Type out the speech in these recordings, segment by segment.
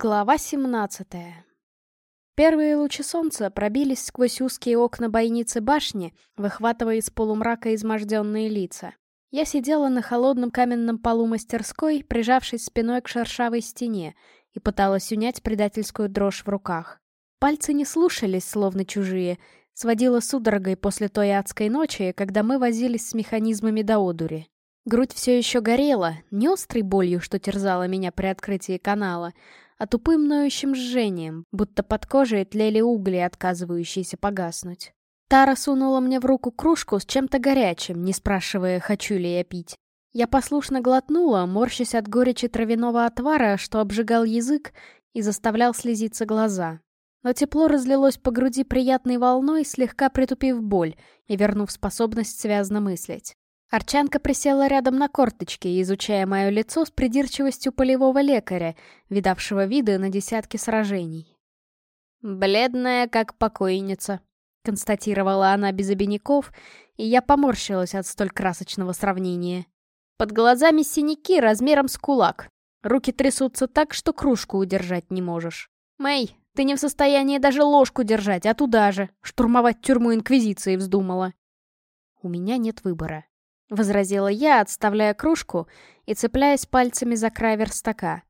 Глава 17 Первые лучи солнца пробились сквозь узкие окна бойницы башни, выхватывая из полумрака изможденные лица. Я сидела на холодном каменном полу мастерской, прижавшись спиной к шершавой стене, и пыталась унять предательскую дрожь в руках. Пальцы не слушались, словно чужие, сводила судорогой после той адской ночи, когда мы возились с механизмами до одури. Грудь все еще горела, не острой болью, что терзала меня при открытии канала, а тупым ноющим жжением, будто под кожей тлели угли, отказывающиеся погаснуть. Тара сунула мне в руку кружку с чем-то горячим, не спрашивая, хочу ли я пить. Я послушно глотнула, морщась от горечи травяного отвара, что обжигал язык и заставлял слезиться глаза. Но тепло разлилось по груди приятной волной, слегка притупив боль и вернув способность связно мыслить. Арчанка присела рядом на корточке, изучая мое лицо с придирчивостью полевого лекаря, видавшего виды на десятки сражений. «Бледная, как покойница», — констатировала она без обиняков, и я поморщилась от столь красочного сравнения. Под глазами синяки размером с кулак. Руки трясутся так, что кружку удержать не можешь. «Мэй, ты не в состоянии даже ложку держать, а туда же. Штурмовать тюрьму Инквизиции вздумала». «У меня нет выбора», — возразила я, отставляя кружку и цепляясь пальцами за край верстака.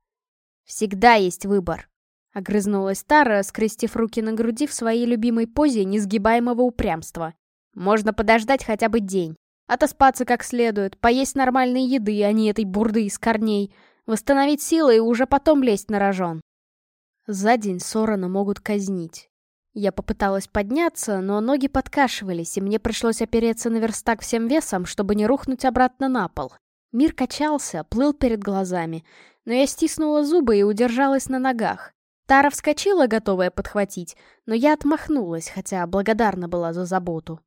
«Всегда есть выбор», — огрызнулась Тара, скрестив руки на груди в своей любимой позе несгибаемого упрямства. «Можно подождать хотя бы день. Отоспаться как следует, поесть нормальной еды, а не этой бурды из корней, восстановить силы и уже потом лезть на рожон». За день Сорона могут казнить. Я попыталась подняться, но ноги подкашивались, и мне пришлось опереться на верстак всем весом, чтобы не рухнуть обратно на пол. Мир качался, плыл перед глазами, но я стиснула зубы и удержалась на ногах. Тара вскочила, готовая подхватить, но я отмахнулась, хотя благодарна была за заботу.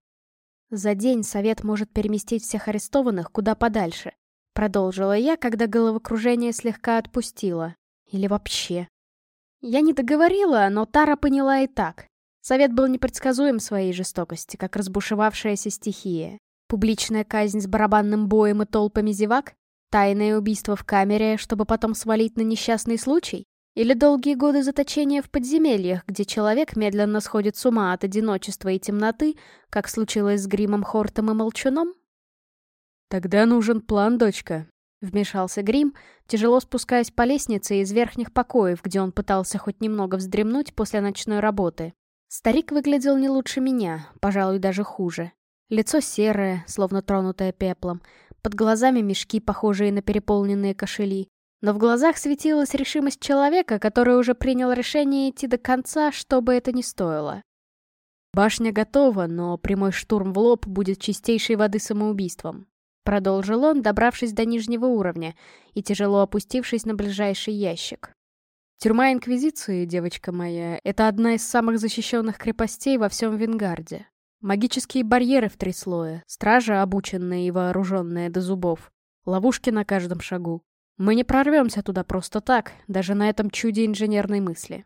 «За день совет может переместить всех арестованных куда подальше», — продолжила я, когда головокружение слегка отпустило. Или вообще. Я не договорила, но Тара поняла и так. Совет был непредсказуем своей жестокости, как разбушевавшаяся стихия. Публичная казнь с барабанным боем и толпами зевак? Тайное убийство в камере, чтобы потом свалить на несчастный случай? Или долгие годы заточения в подземельях, где человек медленно сходит с ума от одиночества и темноты, как случилось с Гримом Хортом и Молчуном? «Тогда нужен план, дочка», — вмешался Грим, тяжело спускаясь по лестнице из верхних покоев, где он пытался хоть немного вздремнуть после ночной работы. Старик выглядел не лучше меня, пожалуй, даже хуже. Лицо серое, словно тронутое пеплом, под глазами мешки, похожие на переполненные кошели. Но в глазах светилась решимость человека, который уже принял решение идти до конца, что бы это ни стоило. «Башня готова, но прямой штурм в лоб будет чистейшей воды самоубийством», продолжил он, добравшись до нижнего уровня и тяжело опустившись на ближайший ящик. Тюрьма Инквизиции, девочка моя, это одна из самых защищенных крепостей во всем Венгарде. Магические барьеры в три слоя, стража, обученная и вооруженная до зубов, ловушки на каждом шагу. Мы не прорвемся туда просто так, даже на этом чуде инженерной мысли.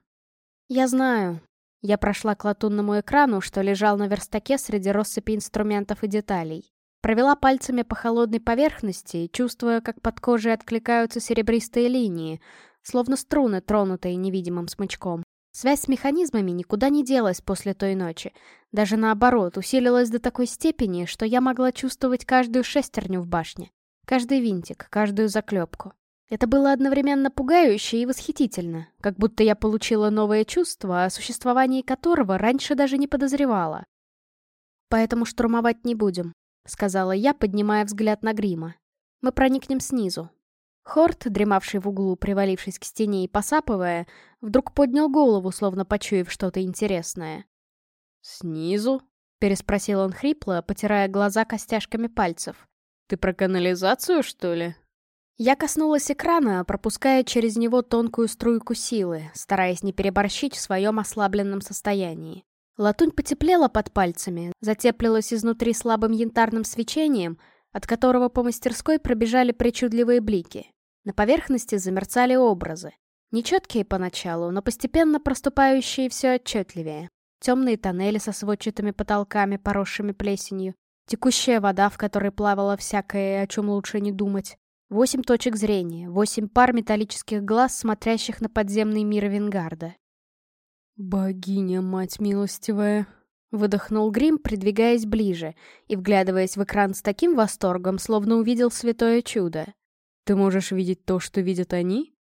Я знаю. Я прошла к латунному экрану, что лежал на верстаке среди россыпи инструментов и деталей. Провела пальцами по холодной поверхности, чувствуя, как под кожей откликаются серебристые линии, словно струны, тронутые невидимым смычком. Связь с механизмами никуда не делась после той ночи. Даже наоборот, усилилась до такой степени, что я могла чувствовать каждую шестерню в башне. Каждый винтик, каждую заклепку. Это было одновременно пугающе и восхитительно, как будто я получила новое чувство, о существовании которого раньше даже не подозревала. «Поэтому штурмовать не будем», — сказала я, поднимая взгляд на грима. «Мы проникнем снизу, Хорт, дремавший в углу, привалившись к стене и посапывая, вдруг поднял голову, словно почуяв что-то интересное. «Снизу?» — переспросил он хрипло, потирая глаза костяшками пальцев. «Ты про канализацию, что ли?» Я коснулась экрана, пропуская через него тонкую струйку силы, стараясь не переборщить в своем ослабленном состоянии. Латунь потеплела под пальцами, затеплилась изнутри слабым янтарным свечением, от которого по мастерской пробежали причудливые блики. На поверхности замерцали образы. Нечеткие поначалу, но постепенно проступающие все отчетливее. Темные тоннели со сводчатыми потолками, поросшими плесенью. Текущая вода, в которой плавала всякое, о чем лучше не думать. Восемь точек зрения, восемь пар металлических глаз, смотрящих на подземный мир Венгарда. «Богиня, мать милостивая!» — выдохнул Грим, придвигаясь ближе и вглядываясь в экран с таким восторгом, словно увидел святое чудо. «Ты можешь видеть то, что видят они?»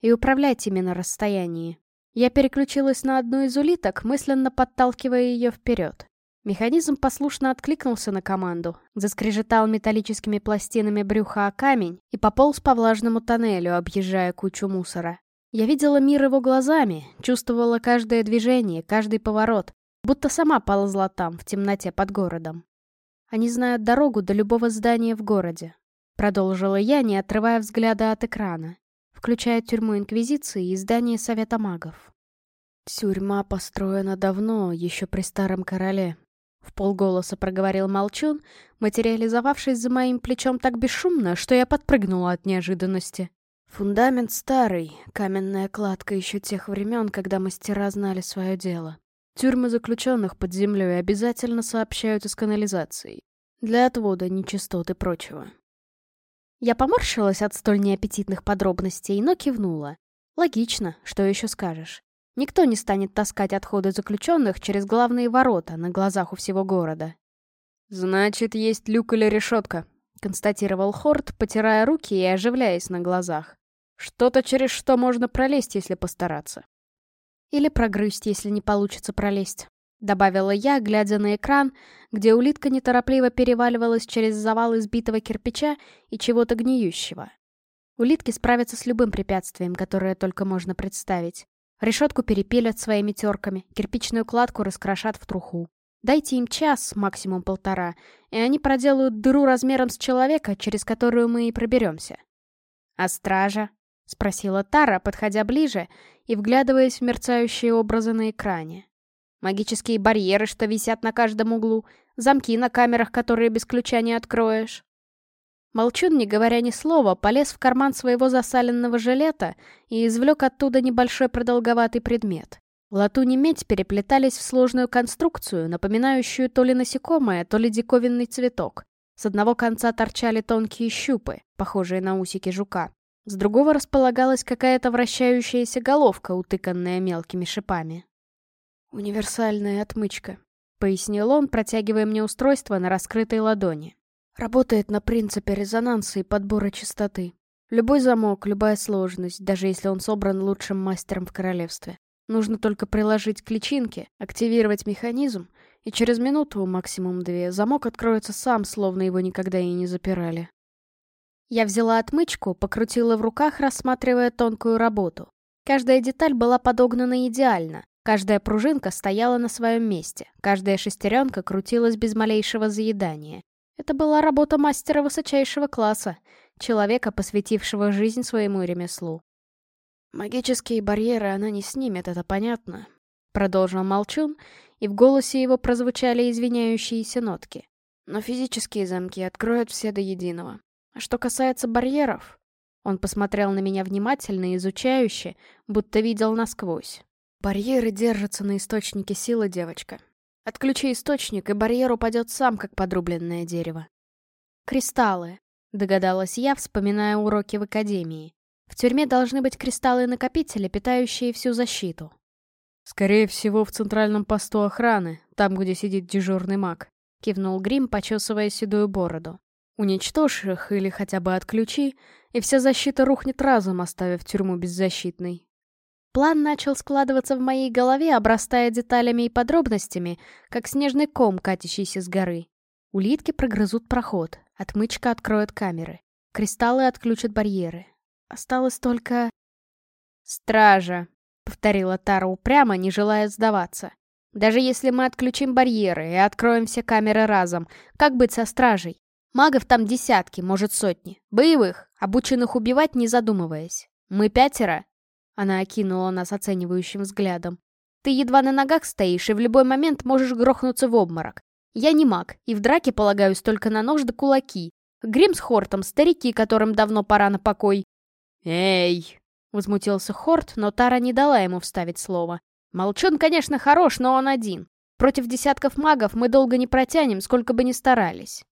«И управлять ими на расстоянии». Я переключилась на одну из улиток, мысленно подталкивая ее вперед. Механизм послушно откликнулся на команду, заскрежетал металлическими пластинами брюха о камень и пополз по влажному тоннелю, объезжая кучу мусора. Я видела мир его глазами, чувствовала каждое движение, каждый поворот, будто сама ползла там, в темноте под городом. Они знают дорогу до любого здания в городе. Продолжила я, не отрывая взгляда от экрана, включая тюрьму Инквизиции и здание Совета Магов. Тюрьма построена давно, еще при Старом Короле, в полголоса проговорил Молчун, материализовавшись за моим плечом так бесшумно, что я подпрыгнула от неожиданности. Фундамент старый, каменная кладка еще тех времен, когда мастера знали свое дело. Тюрьмы заключенных под землей обязательно сообщают из канализации. Для отвода нечистот и прочего. Я поморщилась от столь неаппетитных подробностей, но кивнула. Логично, что еще скажешь. Никто не станет таскать отходы заключенных через главные ворота на глазах у всего города. «Значит, есть люк или решетка», — констатировал Хорт, потирая руки и оживляясь на глазах. «Что-то, через что можно пролезть, если постараться». «Или прогрызть, если не получится пролезть», — добавила я, глядя на экран, где улитка неторопливо переваливалась через завал избитого кирпича и чего-то гниющего. Улитки справятся с любым препятствием, которое только можно представить. Решетку перепилят своими терками, кирпичную кладку раскрошат в труху. Дайте им час, максимум полтора, и они проделают дыру размером с человека, через которую мы и проберемся. «А стража?» — спросила Тара, подходя ближе и вглядываясь в мерцающие образы на экране. «Магические барьеры, что висят на каждом углу, замки на камерах, которые без ключа не откроешь». Молчун, не говоря ни слова, полез в карман своего засаленного жилета и извлек оттуда небольшой продолговатый предмет. Латунь и медь переплетались в сложную конструкцию, напоминающую то ли насекомое, то ли диковинный цветок. С одного конца торчали тонкие щупы, похожие на усики жука. С другого располагалась какая-то вращающаяся головка, утыканная мелкими шипами. «Универсальная отмычка», — пояснил он, протягивая мне устройство на раскрытой ладони. Работает на принципе резонанса и подбора частоты. Любой замок, любая сложность, даже если он собран лучшим мастером в королевстве. Нужно только приложить к личинке, активировать механизм, и через минуту, максимум две, замок откроется сам, словно его никогда и не запирали. Я взяла отмычку, покрутила в руках, рассматривая тонкую работу. Каждая деталь была подогнана идеально, каждая пружинка стояла на своем месте, каждая шестеренка крутилась без малейшего заедания. Это была работа мастера высочайшего класса, человека, посвятившего жизнь своему ремеслу. «Магические барьеры она не снимет, это понятно», — продолжил Молчун, и в голосе его прозвучали извиняющиеся нотки. «Но физические замки откроют все до единого. А что касается барьеров...» Он посмотрел на меня внимательно изучающе, будто видел насквозь. «Барьеры держатся на источнике силы, девочка. Отключи источник, и барьер упадет сам, как подрубленное дерево. Кристаллы, догадалась я, вспоминая уроки в академии. В тюрьме должны быть кристаллы-накопители, питающие всю защиту. Скорее всего, в центральном посту охраны, там, где сидит дежурный маг, кивнул Грим, почесывая седую бороду. Уничтожь их или хотя бы отключи, и вся защита рухнет разом, оставив тюрьму беззащитной. План начал складываться в моей голове, обрастая деталями и подробностями, как снежный ком, катящийся с горы. Улитки прогрызут проход, отмычка откроет камеры, кристаллы отключат барьеры. Осталось только... «Стража», — повторила Тара упрямо, не желая сдаваться. «Даже если мы отключим барьеры и откроем все камеры разом, как быть со стражей? Магов там десятки, может сотни. Боевых, обученных убивать, не задумываясь. Мы пятеро, она окинула нас оценивающим взглядом. «Ты едва на ногах стоишь и в любой момент можешь грохнуться в обморок. Я не маг, и в драке полагаюсь только на нож да кулаки. Грим с Хортом — старики, которым давно пора на покой». «Эй!» — возмутился Хорт, но Тара не дала ему вставить слово. «Молчун, конечно, хорош, но он один. Против десятков магов мы долго не протянем, сколько бы ни старались».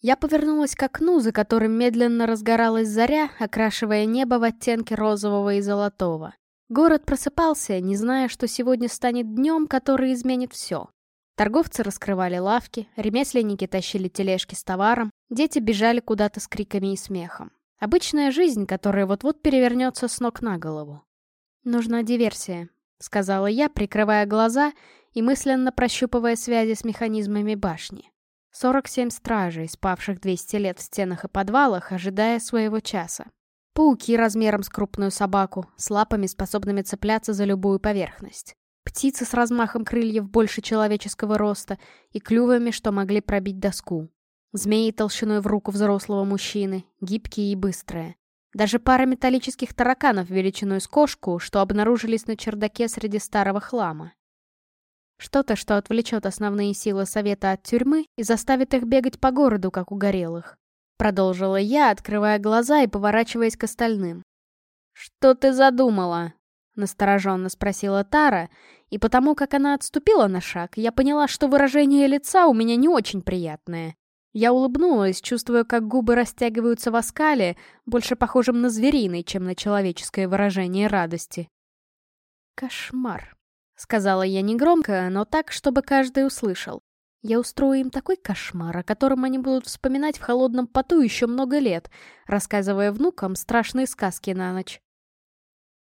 Я повернулась к окну, за которым медленно разгоралась заря, окрашивая небо в оттенки розового и золотого. Город просыпался, не зная, что сегодня станет днем, который изменит все. Торговцы раскрывали лавки, ремесленники тащили тележки с товаром, дети бежали куда-то с криками и смехом. Обычная жизнь, которая вот-вот перевернется с ног на голову. «Нужна диверсия», — сказала я, прикрывая глаза и мысленно прощупывая связи с механизмами башни. 47 стражей, спавших 200 лет в стенах и подвалах, ожидая своего часа. Пауки размером с крупную собаку, с лапами, способными цепляться за любую поверхность. Птицы с размахом крыльев больше человеческого роста и клювами, что могли пробить доску. Змеи толщиной в руку взрослого мужчины, гибкие и быстрые. Даже пара металлических тараканов величиной с кошку, что обнаружились на чердаке среди старого хлама. Что-то, что отвлечет основные силы Совета от тюрьмы и заставит их бегать по городу, как угорелых. Продолжила я, открывая глаза и поворачиваясь к остальным. «Что ты задумала?» Настороженно спросила Тара, и потому как она отступила на шаг, я поняла, что выражение лица у меня не очень приятное. Я улыбнулась, чувствуя, как губы растягиваются в оскале, больше похожем на звериный, чем на человеческое выражение радости. «Кошмар», — сказала я негромко, но так, чтобы каждый услышал. «Я устрою им такой кошмар, о котором они будут вспоминать в холодном поту еще много лет, рассказывая внукам страшные сказки на ночь».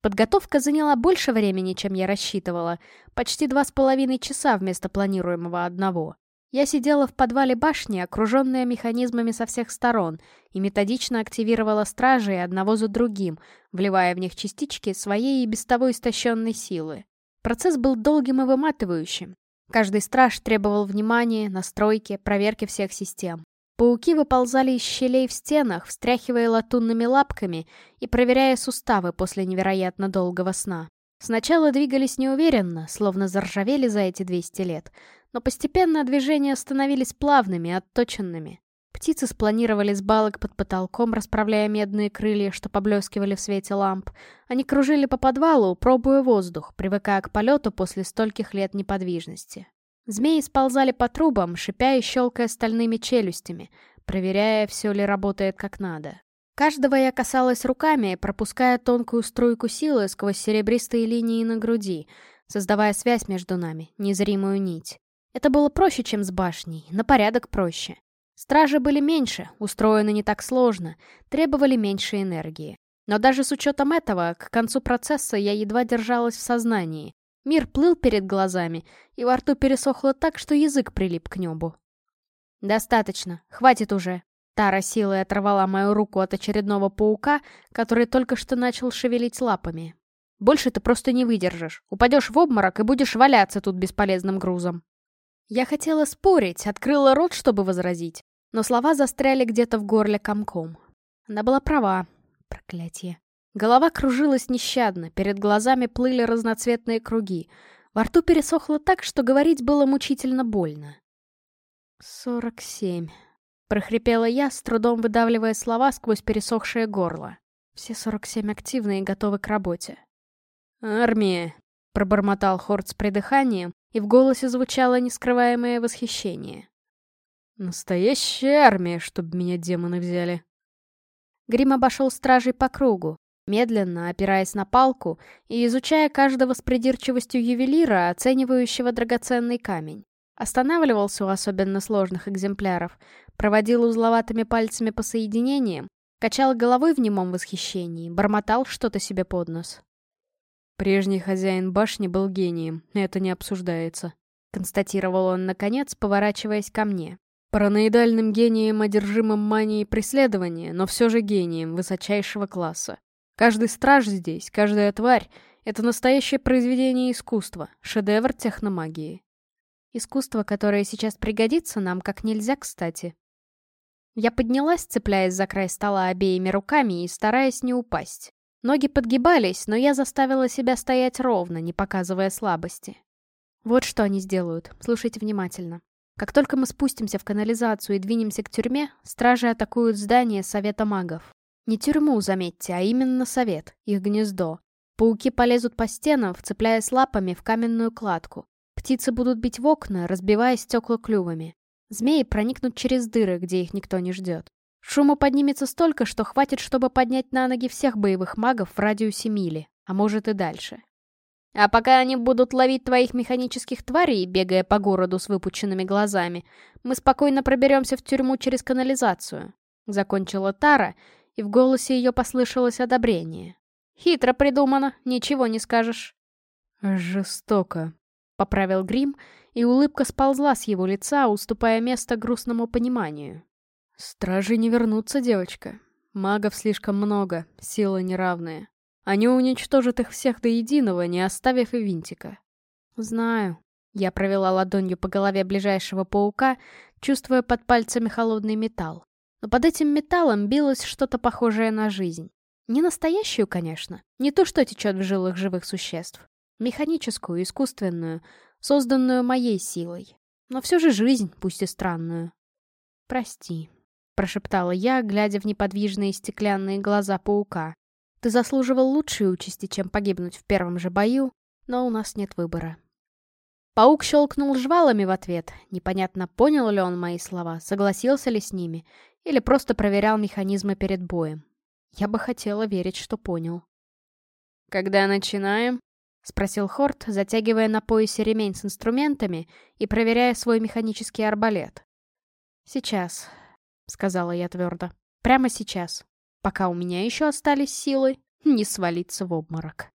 Подготовка заняла больше времени, чем я рассчитывала. Почти два с половиной часа вместо планируемого одного. Я сидела в подвале башни, окруженная механизмами со всех сторон, и методично активировала стражей одного за другим, вливая в них частички своей и без того истощенной силы. Процесс был долгим и выматывающим. Каждый страж требовал внимания, настройки, проверки всех систем. Пауки выползали из щелей в стенах, встряхивая латунными лапками и проверяя суставы после невероятно долгого сна. Сначала двигались неуверенно, словно заржавели за эти 200 лет, но постепенно движения становились плавными, отточенными. Птицы спланировали с балок под потолком, расправляя медные крылья, что поблескивали в свете ламп. Они кружили по подвалу, пробуя воздух, привыкая к полету после стольких лет неподвижности. Змеи сползали по трубам, шипя и щелкая стальными челюстями, проверяя, все ли работает как надо. Каждого я касалась руками, пропуская тонкую струйку силы сквозь серебристые линии на груди, создавая связь между нами, незримую нить. Это было проще, чем с башней, на порядок проще. Стражи были меньше, устроены не так сложно, требовали меньше энергии. Но даже с учетом этого, к концу процесса я едва держалась в сознании. Мир плыл перед глазами, и во рту пересохло так, что язык прилип к небу. «Достаточно, хватит уже». Тара силой оторвала мою руку от очередного паука, который только что начал шевелить лапами. «Больше ты просто не выдержишь. Упадешь в обморок и будешь валяться тут бесполезным грузом». Я хотела спорить, открыла рот, чтобы возразить, но слова застряли где-то в горле комком. Она была права. Проклятие. Голова кружилась нещадно, перед глазами плыли разноцветные круги. Во рту пересохло так, что говорить было мучительно больно. «Сорок семь», — прохрипела я, с трудом выдавливая слова сквозь пересохшее горло. Все сорок семь активны и готовы к работе. «Армия», — пробормотал Хорд с придыханием, и в голосе звучало нескрываемое восхищение. «Настоящая армия, чтобы меня демоны взяли!» Грим обошел стражей по кругу, медленно, опираясь на палку и изучая каждого с придирчивостью ювелира, оценивающего драгоценный камень. Останавливался у особенно сложных экземпляров, проводил узловатыми пальцами по соединениям, качал головой в немом восхищении, бормотал что-то себе под нос. Прежний хозяин башни был гением, это не обсуждается. Констатировал он, наконец, поворачиваясь ко мне. Параноидальным гением, одержимым манией преследования, но все же гением высочайшего класса. Каждый страж здесь, каждая тварь — это настоящее произведение искусства, шедевр техномагии. Искусство, которое сейчас пригодится нам как нельзя кстати. Я поднялась, цепляясь за край стола обеими руками и стараясь не упасть. Ноги подгибались, но я заставила себя стоять ровно, не показывая слабости. Вот что они сделают, слушайте внимательно. Как только мы спустимся в канализацию и двинемся к тюрьме, стражи атакуют здание Совета магов. Не тюрьму, заметьте, а именно совет, их гнездо. Пауки полезут по стенам, вцепляясь лапами в каменную кладку. Птицы будут бить в окна, разбивая стекла клювами. Змеи проникнут через дыры, где их никто не ждет. Шума поднимется столько, что хватит, чтобы поднять на ноги всех боевых магов в радиусе мили, а может и дальше. А пока они будут ловить твоих механических тварей, бегая по городу с выпученными глазами, мы спокойно проберемся в тюрьму через канализацию. Закончила Тара, и в голосе ее послышалось одобрение. Хитро придумано, ничего не скажешь. Жестоко, поправил Грим, и улыбка сползла с его лица, уступая место грустному пониманию. Стражи не вернутся, девочка. Магов слишком много, силы неравные. Они уничтожат их всех до единого, не оставив и винтика. Знаю. Я провела ладонью по голове ближайшего паука, чувствуя под пальцами холодный металл. Но под этим металлом билось что-то похожее на жизнь. Не настоящую, конечно. Не то, что течет в жилах живых существ. Механическую, искусственную, созданную моей силой. Но все же жизнь, пусть и странную. Прости. — прошептала я, глядя в неподвижные стеклянные глаза паука. «Ты заслуживал лучшей участи, чем погибнуть в первом же бою, но у нас нет выбора». Паук щелкнул жвалами в ответ. Непонятно, понял ли он мои слова, согласился ли с ними, или просто проверял механизмы перед боем. Я бы хотела верить, что понял. «Когда начинаем?» — спросил Хорт, затягивая на поясе ремень с инструментами и проверяя свой механический арбалет. «Сейчас», — сказала я твердо. «Прямо сейчас, пока у меня еще остались силы не свалиться в обморок».